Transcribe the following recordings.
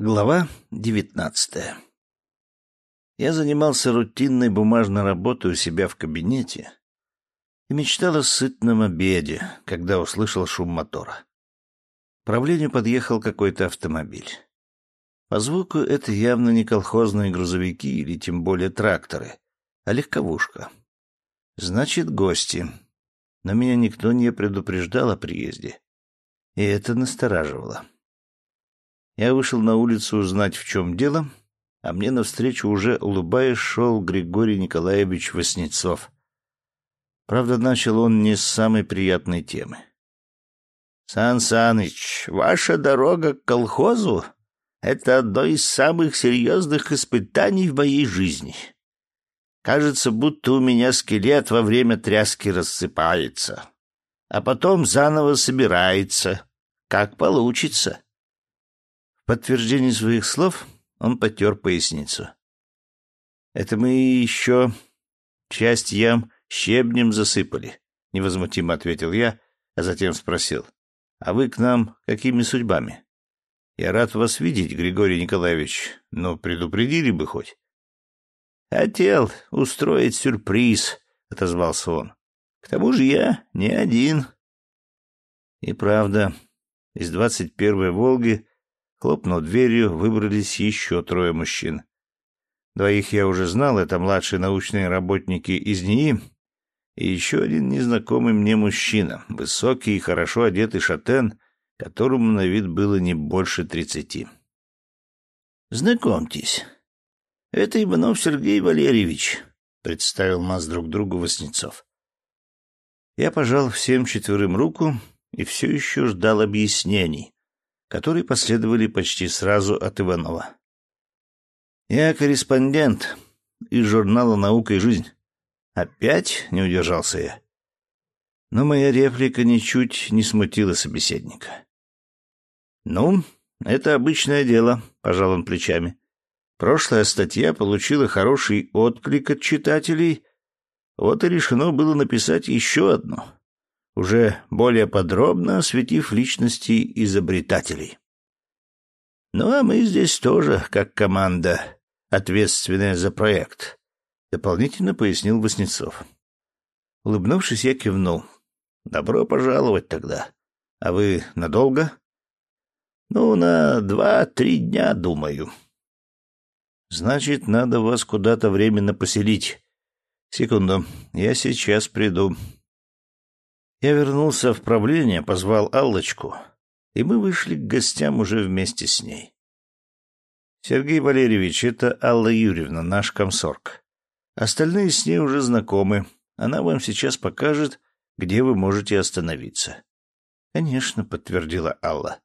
Глава девятнадцатая Я занимался рутинной бумажной работой у себя в кабинете и мечтал о сытном обеде, когда услышал шум мотора. К правлению подъехал какой-то автомобиль. По звуку это явно не колхозные грузовики или тем более тракторы, а легковушка. Значит, гости. Но меня никто не предупреждал о приезде. И это настораживало. Я вышел на улицу узнать, в чем дело, а мне навстречу уже, улыбаясь, шел Григорий Николаевич Васнецов. Правда, начал он не с самой приятной темы. «Сан Саныч, ваша дорога к колхозу — это одно из самых серьезных испытаний в моей жизни. Кажется, будто у меня скелет во время тряски рассыпается, а потом заново собирается, как получится подтверждение своих слов он потер поясницу. «Это мы еще часть ям щебнем засыпали», — невозмутимо ответил я, а затем спросил. «А вы к нам какими судьбами?» «Я рад вас видеть, Григорий Николаевич, но предупредили бы хоть». «Хотел устроить сюрприз», — отозвался он. «К тому же я не один». И правда, из двадцать первой «Волги» Хлопнув дверью, выбрались еще трое мужчин. Двоих я уже знал, это младшие научные работники из НИИ, и еще один незнакомый мне мужчина, высокий и хорошо одетый шатен, которому на вид было не больше тридцати. «Знакомьтесь, это Иванов Сергей Валерьевич», — представил нас друг другу Васнецов. Я пожал всем четверым руку и все еще ждал объяснений, которые последовали почти сразу от Иванова. «Я корреспондент из журнала «Наука и жизнь». Опять не удержался я. Но моя реплика ничуть не смутила собеседника. «Ну, это обычное дело», — пожал он плечами. «Прошлая статья получила хороший отклик от читателей, вот и решено было написать еще одну уже более подробно осветив личности изобретателей. Ну а мы здесь тоже, как команда, ответственная за проект, дополнительно пояснил Васнецов. Улыбнувшись, я кивнул. Добро пожаловать тогда. А вы надолго? Ну, на два-три дня, думаю. Значит, надо вас куда-то временно поселить. Секунду, я сейчас приду. Я вернулся в правление, позвал Аллочку, и мы вышли к гостям уже вместе с ней. Сергей Валерьевич, это Алла Юрьевна, наш комсорг. Остальные с ней уже знакомы. Она вам сейчас покажет, где вы можете остановиться. Конечно, подтвердила Алла.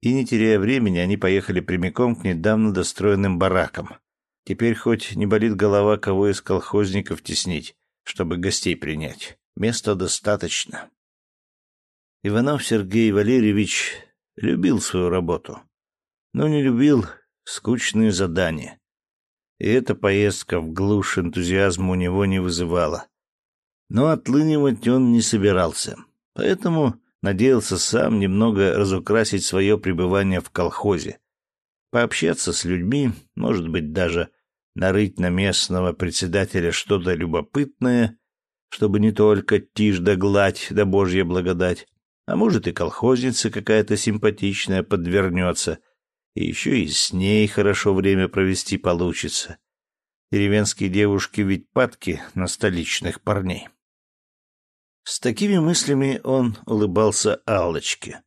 И не теряя времени, они поехали прямиком к недавно достроенным баракам. Теперь хоть не болит голова, кого из колхозников теснить, чтобы гостей принять. Места достаточно. Иванов Сергей Валерьевич любил свою работу, но не любил скучные задания. И эта поездка в глушь энтузиазма у него не вызывала. Но отлынивать он не собирался, поэтому надеялся сам немного разукрасить свое пребывание в колхозе, пообщаться с людьми, может быть, даже нарыть на местного председателя что-то любопытное чтобы не только тишь да гладь да божья благодать, а может и колхозница какая-то симпатичная подвернется, и еще и с ней хорошо время провести получится. Деревенские девушки ведь падки на столичных парней. С такими мыслями он улыбался Аллочке,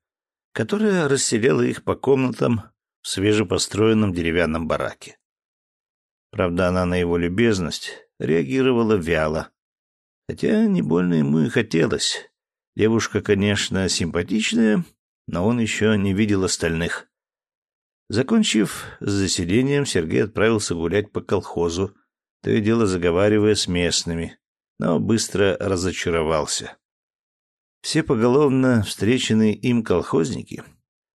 которая расселяла их по комнатам в свежепостроенном деревянном бараке. Правда, она на его любезность реагировала вяло, Хотя не больно ему и хотелось. Девушка, конечно, симпатичная, но он еще не видел остальных. Закончив с заселением, Сергей отправился гулять по колхозу, то и дело заговаривая с местными, но быстро разочаровался. Все поголовно встреченные им колхозники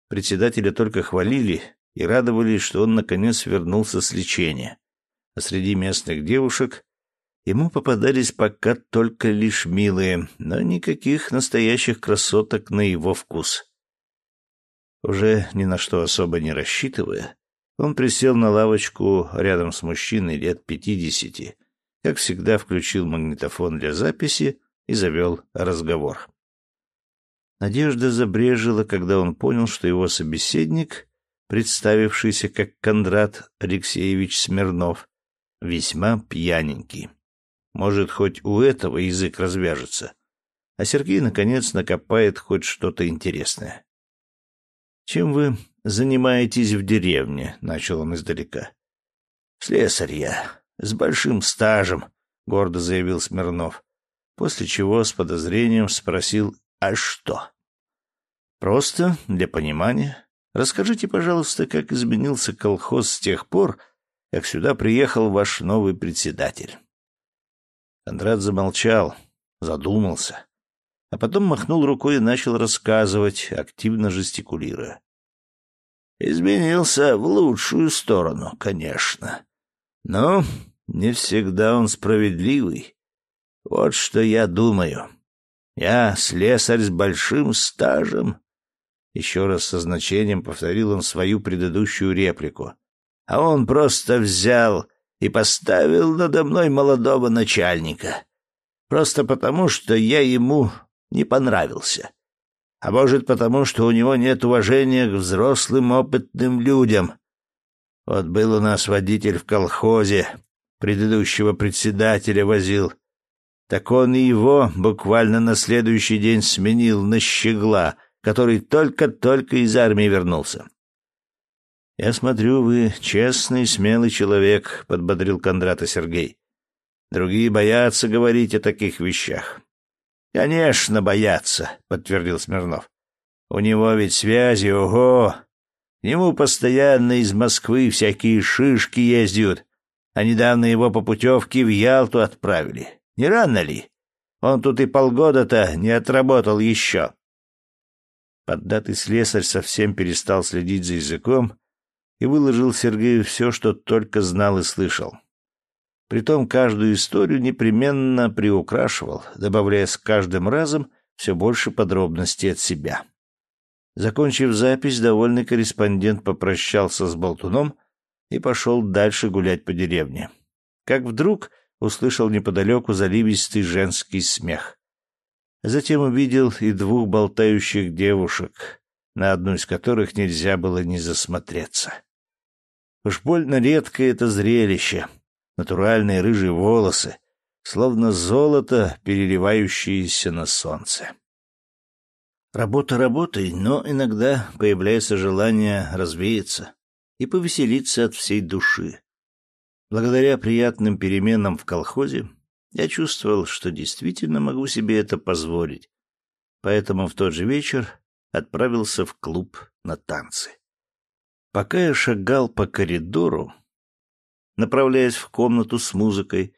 председателя только хвалили и радовались, что он наконец вернулся с лечения. А среди местных девушек Ему попадались пока только лишь милые, но никаких настоящих красоток на его вкус. Уже ни на что особо не рассчитывая, Он присел на лавочку рядом с мужчиной лет пятидесяти, как всегда включил магнитофон для записи и завел разговор. Надежда забрежила, когда он понял, что его собеседник, представившийся как Кондрат Алексеевич Смирнов, весьма пьяненький. Может, хоть у этого язык развяжется. А Сергей, наконец, накопает хоть что-то интересное. «Чем вы занимаетесь в деревне?» — начал он издалека. «Слесарь я, с большим стажем», — гордо заявил Смирнов, после чего с подозрением спросил «А что?» «Просто для понимания. Расскажите, пожалуйста, как изменился колхоз с тех пор, как сюда приехал ваш новый председатель». Кондрат замолчал, задумался а потом махнул рукой и начал рассказывать, активно жестикулируя. Изменился в лучшую сторону, конечно. Но не всегда он справедливый. Вот что я думаю. Я слесарь с большим стажем. Еще раз со значением повторил он свою предыдущую реплику. А он просто взял и поставил надо мной молодого начальника. Просто потому, что я ему не понравился. А может, потому что у него нет уважения к взрослым опытным людям. Вот был у нас водитель в колхозе, предыдущего председателя возил. Так он и его буквально на следующий день сменил на щегла, который только-только из армии вернулся. «Я смотрю, вы честный, смелый человек», — подбодрил Кондрата Сергей. «Другие боятся говорить о таких вещах. Конечно, боятся, подтвердил Смирнов. У него ведь связи, ого. К нему постоянно из Москвы всякие шишки ездят. А недавно его по путевке в Ялту отправили. Не рано ли? Он тут и полгода-то не отработал еще. Поддатый слесарь совсем перестал следить за языком и выложил Сергею все, что только знал и слышал. Притом каждую историю непременно приукрашивал, добавляя с каждым разом все больше подробностей от себя. Закончив запись, довольный корреспондент попрощался с болтуном и пошел дальше гулять по деревне. Как вдруг услышал неподалеку заливистый женский смех. Затем увидел и двух болтающих девушек, на одну из которых нельзя было не засмотреться. Уж больно редкое это зрелище — натуральные рыжие волосы, словно золото, переливающееся на солнце. Работа работой, но иногда появляется желание развеяться и повеселиться от всей души. Благодаря приятным переменам в колхозе я чувствовал, что действительно могу себе это позволить, поэтому в тот же вечер отправился в клуб на танцы. Пока я шагал по коридору, направляясь в комнату с музыкой,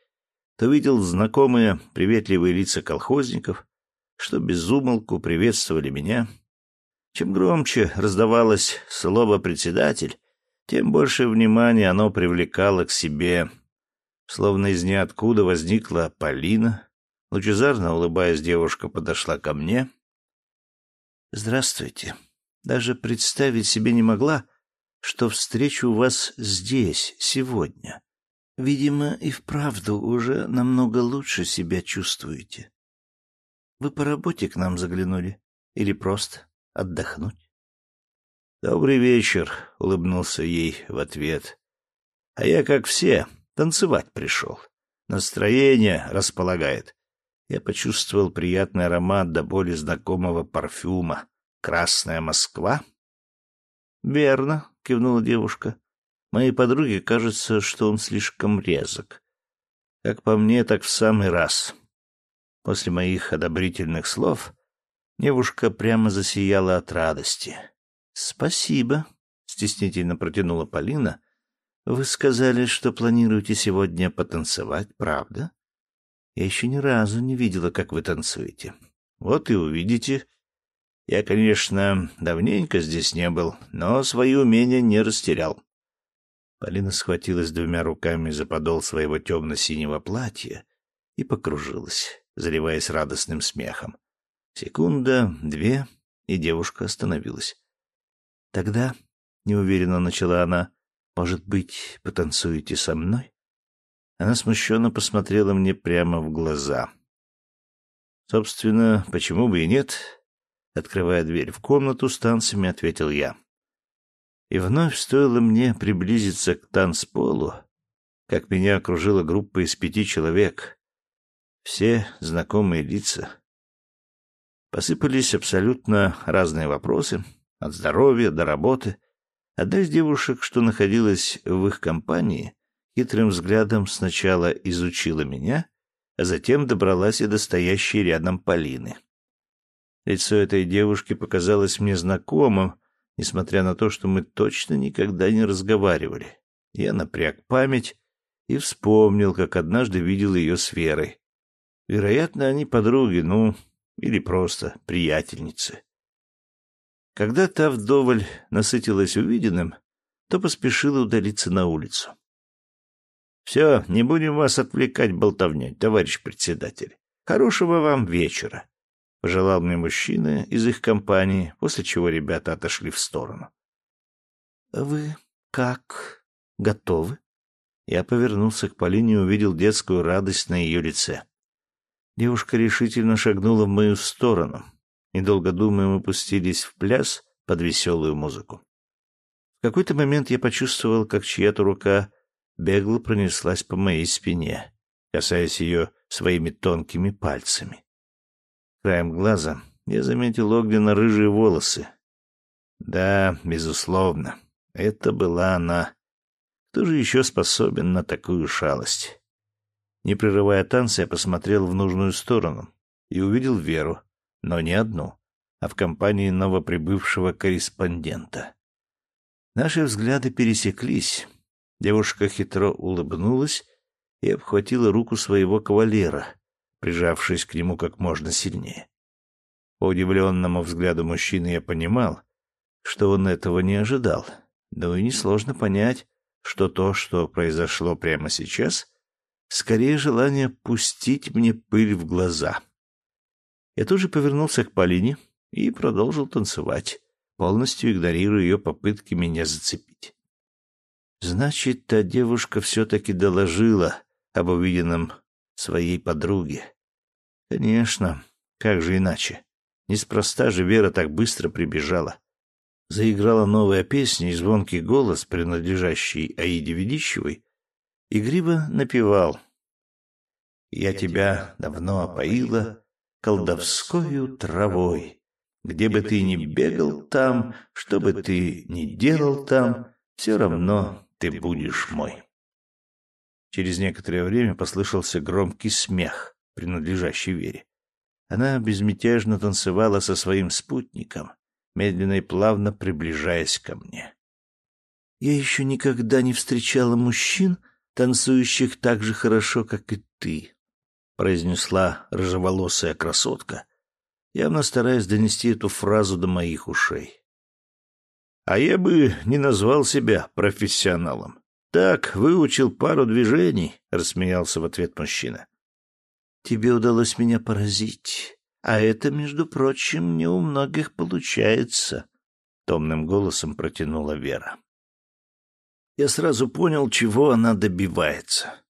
то видел знакомые приветливые лица колхозников, что безумолку приветствовали меня. Чем громче раздавалось слово «председатель», тем больше внимания оно привлекало к себе. Словно из ниоткуда возникла Полина. Лучезарно улыбаясь, девушка подошла ко мне. «Здравствуйте. Даже представить себе не могла, что встречу вас здесь, сегодня. Видимо, и вправду уже намного лучше себя чувствуете. Вы по работе к нам заглянули? Или просто отдохнуть? «Добрый вечер», — улыбнулся ей в ответ. «А я, как все, танцевать пришел. Настроение располагает». Я почувствовал приятный аромат до боли знакомого парфюма. «Красная Москва?» «Верно», — кивнула девушка. «Моей подруге кажется, что он слишком резок. Как по мне, так в самый раз». После моих одобрительных слов девушка прямо засияла от радости. «Спасибо», — стеснительно протянула Полина. «Вы сказали, что планируете сегодня потанцевать, правда? Я еще ни разу не видела, как вы танцуете. Вот и увидите». Я, конечно, давненько здесь не был, но свои умения не растерял. Полина схватилась двумя руками за подол своего темно-синего платья и покружилась, заливаясь радостным смехом. Секунда, две, и девушка остановилась. Тогда, — неуверенно начала она, — Может быть, потанцуете со мной?» Она смущенно посмотрела мне прямо в глаза. «Собственно, почему бы и нет?» Открывая дверь в комнату с танцами, ответил я. И вновь стоило мне приблизиться к танцполу, как меня окружила группа из пяти человек. Все знакомые лица. Посыпались абсолютно разные вопросы, от здоровья до работы. Одна из девушек, что находилась в их компании, хитрым взглядом сначала изучила меня, а затем добралась и до стоящей рядом Полины. Лицо этой девушки показалось мне знакомым, несмотря на то, что мы точно никогда не разговаривали. Я напряг память и вспомнил, как однажды видел ее с Верой. Вероятно, они подруги, ну, или просто приятельницы. Когда та вдоволь насытилась увиденным, то поспешила удалиться на улицу. «Все, не будем вас отвлекать болтовней, товарищ председатель. Хорошего вам вечера», — пожелал мне мужчина из их компании, после чего ребята отошли в сторону. «Вы как? Готовы?» Я повернулся к Полине и увидел детскую радость на ее лице. Девушка решительно шагнула в мою сторону. Недолго думая, мы пустились в пляс под веселую музыку. В какой-то момент я почувствовал, как чья-то рука бегло пронеслась по моей спине, касаясь ее своими тонкими пальцами. Краем глаза я заметил огненно-рыжие волосы. Да, безусловно, это была она. Кто же еще способен на такую шалость? Не прерывая танца, я посмотрел в нужную сторону и увидел Веру, но не одну, а в компании новоприбывшего корреспондента. Наши взгляды пересеклись. Девушка хитро улыбнулась и обхватила руку своего кавалера, прижавшись к нему как можно сильнее. По удивленному взгляду мужчины я понимал, что он этого не ожидал, но и несложно понять, что то, что произошло прямо сейчас, Скорее желание пустить мне пыль в глаза. Я тут же повернулся к Полине и продолжил танцевать, полностью игнорируя ее попытки меня зацепить. Значит, та девушка все-таки доложила об увиденном своей подруге. Конечно, как же иначе? Неспроста же Вера так быстро прибежала. Заиграла новая песня, и звонкий голос, принадлежащий Аиде Ведищевой, Игриво напевал. «Я тебя давно опоила колдовскою травой. Где бы ты ни бегал там, что бы ты ни делал там, все равно ты будешь мой». Через некоторое время послышался громкий смех, принадлежащий Вере. Она безмятежно танцевала со своим спутником, медленно и плавно приближаясь ко мне. Я еще никогда не встречала мужчин, танцующих так же хорошо, как и ты», — произнесла рыжеволосая красотка, явно стараясь донести эту фразу до моих ушей. «А я бы не назвал себя профессионалом. Так, выучил пару движений», — рассмеялся в ответ мужчина. «Тебе удалось меня поразить, а это, между прочим, не у многих получается», — томным голосом протянула Вера я сразу понял, чего она добивается.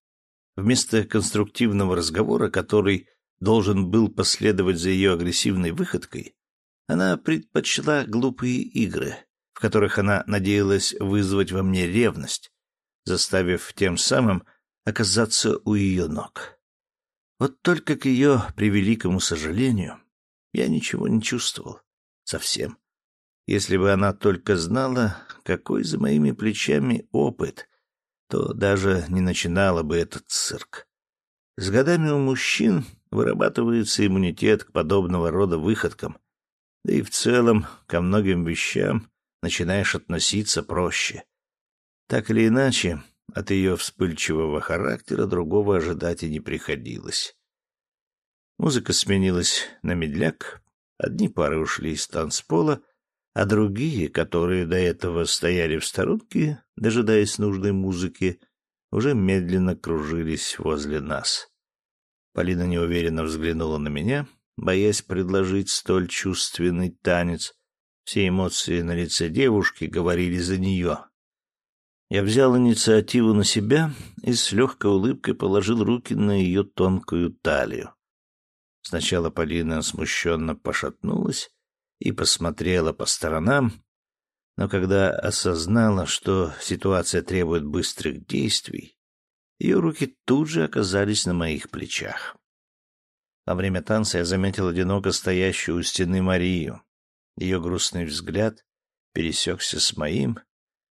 Вместо конструктивного разговора, который должен был последовать за ее агрессивной выходкой, она предпочла глупые игры, в которых она надеялась вызвать во мне ревность, заставив тем самым оказаться у ее ног. Вот только к ее превеликому сожалению я ничего не чувствовал. Совсем. Если бы она только знала, какой за моими плечами опыт, то даже не начинала бы этот цирк. С годами у мужчин вырабатывается иммунитет к подобного рода выходкам, да и в целом ко многим вещам начинаешь относиться проще. Так или иначе, от ее вспыльчивого характера другого ожидать и не приходилось. Музыка сменилась на медляк, одни пары ушли из танцпола, а другие, которые до этого стояли в сторонке, дожидаясь нужной музыки, уже медленно кружились возле нас. Полина неуверенно взглянула на меня, боясь предложить столь чувственный танец. Все эмоции на лице девушки говорили за нее. Я взял инициативу на себя и с легкой улыбкой положил руки на ее тонкую талию. Сначала Полина смущенно пошатнулась и посмотрела по сторонам, но когда осознала, что ситуация требует быстрых действий, ее руки тут же оказались на моих плечах. Во время танца я заметил одиноко стоящую у стены Марию. Ее грустный взгляд пересекся с моим,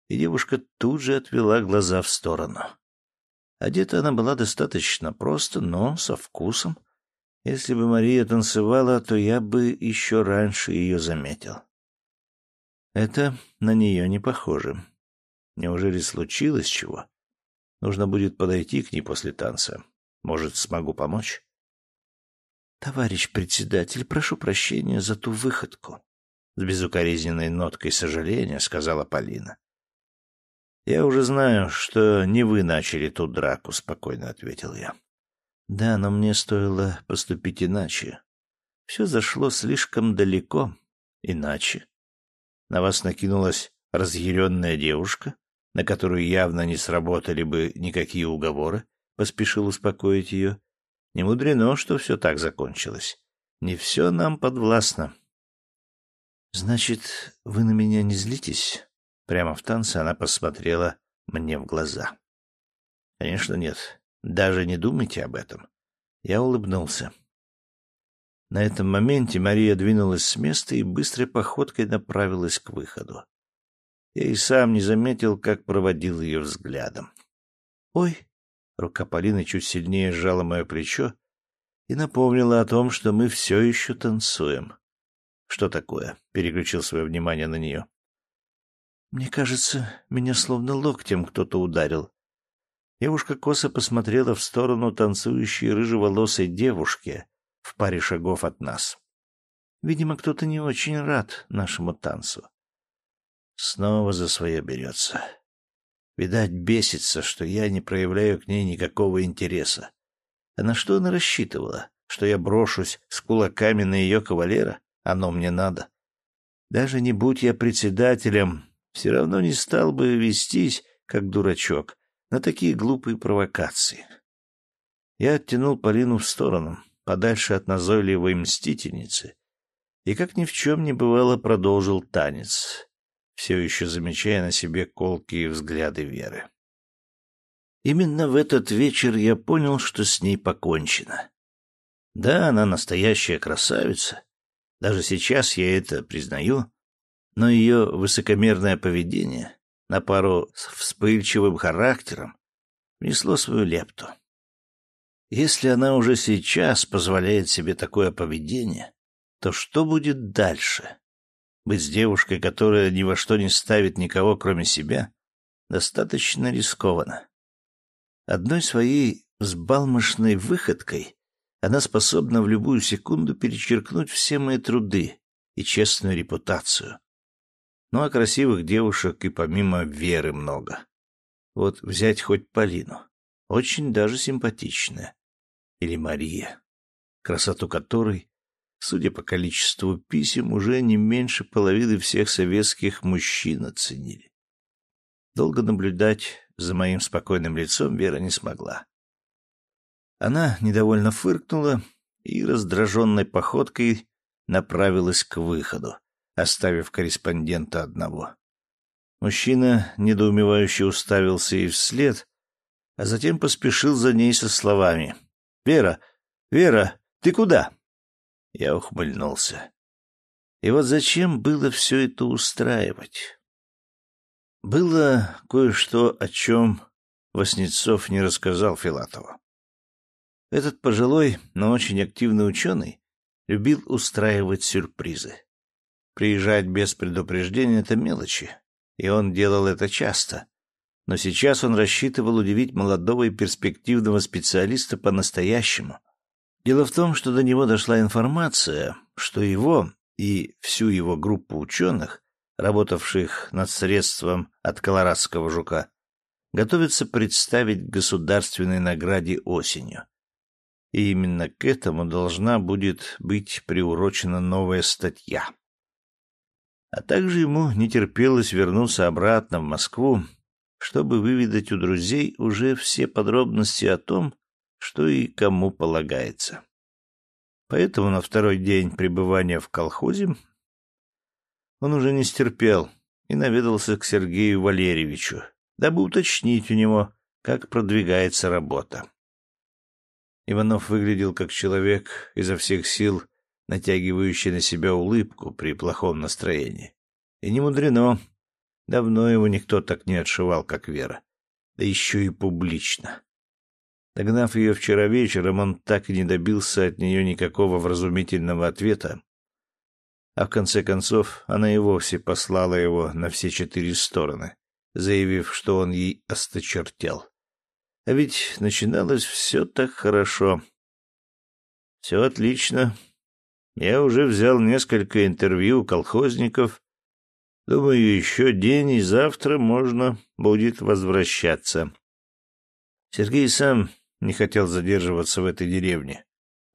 и девушка тут же отвела глаза в сторону. Одета она была достаточно просто, но со вкусом. Если бы Мария танцевала, то я бы еще раньше ее заметил. Это на нее не похоже. Неужели случилось чего? Нужно будет подойти к ней после танца. Может, смогу помочь? Товарищ председатель, прошу прощения за ту выходку. С безукоризненной ноткой сожаления сказала Полина. «Я уже знаю, что не вы начали ту драку», — спокойно ответил я. «Да, но мне стоило поступить иначе. Все зашло слишком далеко. Иначе. На вас накинулась разъяренная девушка, на которую явно не сработали бы никакие уговоры», — поспешил успокоить ее. «Не мудрено, что все так закончилось. Не все нам подвластно». «Значит, вы на меня не злитесь?» Прямо в танце она посмотрела мне в глаза. Конечно, нет. Даже не думайте об этом. Я улыбнулся. На этом моменте Мария двинулась с места и быстрой походкой направилась к выходу. Я и сам не заметил, как проводил ее взглядом. «Ой!» — рука Полины чуть сильнее сжала мое плечо и напомнила о том, что мы все еще танцуем. «Что такое?» — переключил свое внимание на нее. Мне кажется, меня словно локтем кто-то ударил. Девушка косо посмотрела в сторону танцующей рыжеволосой девушки в паре шагов от нас. Видимо, кто-то не очень рад нашему танцу. Снова за свое берется. Видать, бесится, что я не проявляю к ней никакого интереса. А на что она рассчитывала? Что я брошусь с кулаками на ее кавалера? Оно мне надо. Даже не будь я председателем, все равно не стал бы вестись, как дурачок, на такие глупые провокации. Я оттянул Полину в сторону, подальше от назойливой мстительницы, и, как ни в чем не бывало, продолжил танец, все еще замечая на себе колкие взгляды Веры. Именно в этот вечер я понял, что с ней покончено. Да, она настоящая красавица. Даже сейчас я это признаю но ее высокомерное поведение на пару с вспыльчивым характером внесло свою лепту. Если она уже сейчас позволяет себе такое поведение, то что будет дальше? Быть с девушкой, которая ни во что не ставит никого, кроме себя, достаточно рискованно. Одной своей взбалмошной выходкой она способна в любую секунду перечеркнуть все мои труды и честную репутацию. Ну, а красивых девушек и помимо Веры много. Вот взять хоть Полину. Очень даже симпатичная. Или Мария, красоту которой, судя по количеству писем, уже не меньше половины всех советских мужчин оценили. Долго наблюдать за моим спокойным лицом Вера не смогла. Она недовольно фыркнула и раздраженной походкой направилась к выходу, оставив корреспондента одного. Мужчина недоумевающе уставился ей вслед, а затем поспешил за ней со словами. «Вера! Вера! Ты куда?» Я ухмыльнулся. И вот зачем было все это устраивать? Было кое-что, о чем Васнецов не рассказал Филатову. Этот пожилой, но очень активный ученый любил устраивать сюрпризы. Приезжать без предупреждения — это мелочи, и он делал это часто. Но сейчас он рассчитывал удивить молодого и перспективного специалиста по-настоящему. Дело в том, что до него дошла информация, что его и всю его группу ученых, работавших над средством от колорадского жука, готовятся представить государственной награде осенью. И именно к этому должна будет быть приурочена новая статья. А также ему не терпелось вернуться обратно в Москву чтобы выведать у друзей уже все подробности о том, что и кому полагается. Поэтому на второй день пребывания в колхозе он уже не стерпел и наведался к Сергею Валерьевичу, дабы уточнить у него, как продвигается работа. Иванов выглядел как человек изо всех сил, натягивающий на себя улыбку при плохом настроении. И не мудрено. Давно его никто так не отшивал, как Вера. Да еще и публично. Догнав ее вчера вечером, он так и не добился от нее никакого вразумительного ответа. А в конце концов, она и вовсе послала его на все четыре стороны, заявив, что он ей осточертел. А ведь начиналось все так хорошо. Все отлично. Я уже взял несколько интервью у колхозников. Думаю, еще день, и завтра можно будет возвращаться. Сергей сам не хотел задерживаться в этой деревне,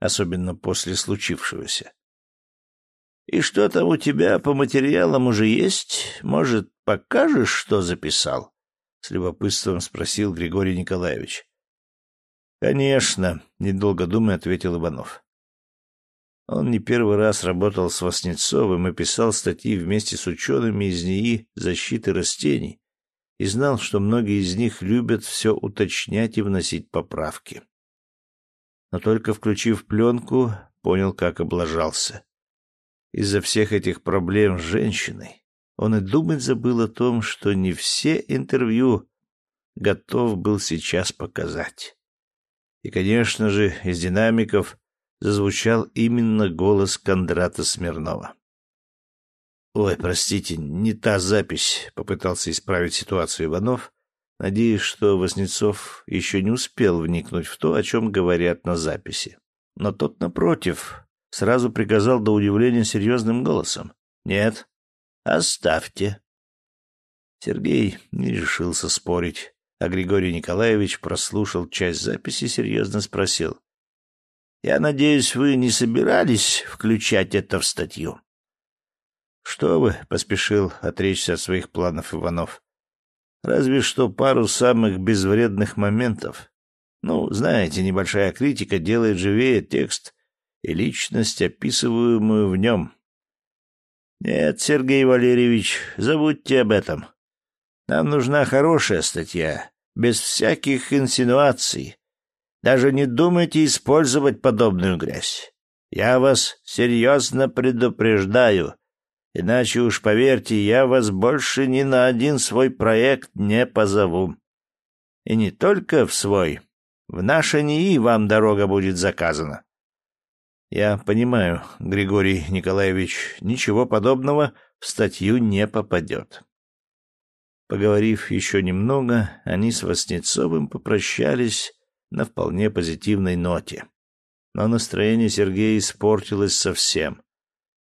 особенно после случившегося. «И что там у тебя по материалам уже есть? Может, покажешь, что записал?» — с любопытством спросил Григорий Николаевич. «Конечно», — недолго думая, ответил Иванов. Он не первый раз работал с Васнецовым и писал статьи вместе с учеными из НИИ защиты растений, и знал, что многие из них любят все уточнять и вносить поправки. Но только включив пленку, понял, как облажался. Из-за всех этих проблем с женщиной он и думать забыл о том, что не все интервью готов был сейчас показать. И, конечно же, из динамиков зазвучал именно голос Кондрата Смирнова. «Ой, простите, не та запись», — попытался исправить ситуацию Иванов, надеясь, что Воснецов еще не успел вникнуть в то, о чем говорят на записи. Но тот, напротив, сразу приказал до удивления серьезным голосом. «Нет, оставьте». Сергей не решился спорить, а Григорий Николаевич прослушал часть записи и серьезно спросил. «Я надеюсь, вы не собирались включать это в статью?» «Что вы?» — поспешил отречься от своих планов Иванов. «Разве что пару самых безвредных моментов. Ну, знаете, небольшая критика делает живее текст и личность, описываемую в нем. Нет, Сергей Валерьевич, забудьте об этом. Нам нужна хорошая статья, без всяких инсинуаций. Даже не думайте использовать подобную грязь. Я вас серьезно предупреждаю». Иначе уж поверьте, я вас больше ни на один свой проект не позову. И не только в свой. В наше НИИ вам дорога будет заказана. Я понимаю, Григорий Николаевич, ничего подобного в статью не попадет. Поговорив еще немного, они с Васнецовым попрощались на вполне позитивной ноте. Но настроение Сергея испортилось совсем.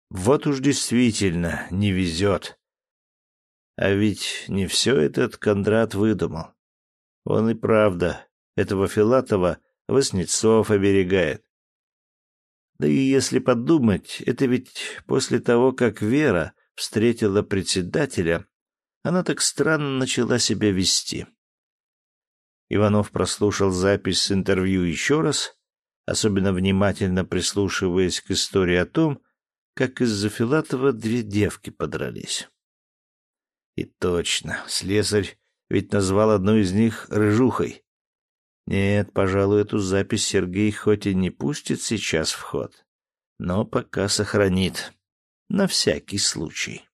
Вот уж действительно не везет. А ведь не все этот Кондрат выдумал. Он и правда этого Филатова Васнецов оберегает. Да и если подумать, это ведь после того, как Вера встретила председателя, она так странно начала себя вести. Иванов прослушал запись с интервью еще раз, особенно внимательно прислушиваясь к истории о том, как из-за Филатова две девки подрались. И точно, слесарь ведь назвал одну из них рыжухой. Нет, пожалуй, эту запись Сергей хоть и не пустит сейчас в ход, но пока сохранит. На всякий случай.